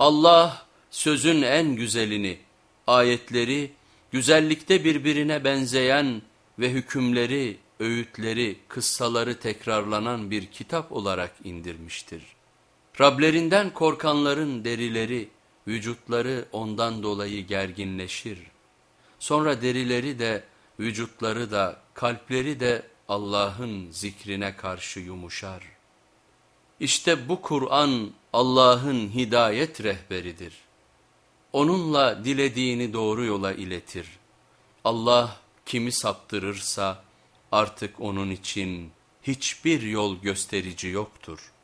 Allah sözün en güzelini, ayetleri güzellikte birbirine benzeyen ve hükümleri, öğütleri, kıssaları tekrarlanan bir kitap olarak indirmiştir. Rablerinden korkanların derileri, vücutları ondan dolayı gerginleşir. Sonra derileri de, vücutları da, kalpleri de Allah'ın zikrine karşı yumuşar. İşte bu Kur'an Allah'ın hidayet rehberidir. Onunla dilediğini doğru yola iletir. Allah kimi saptırırsa artık onun için hiçbir yol gösterici yoktur.''